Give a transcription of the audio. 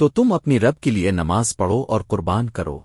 تو تم اپنی رب کے لیے نماز پڑھو اور قربان کرو۔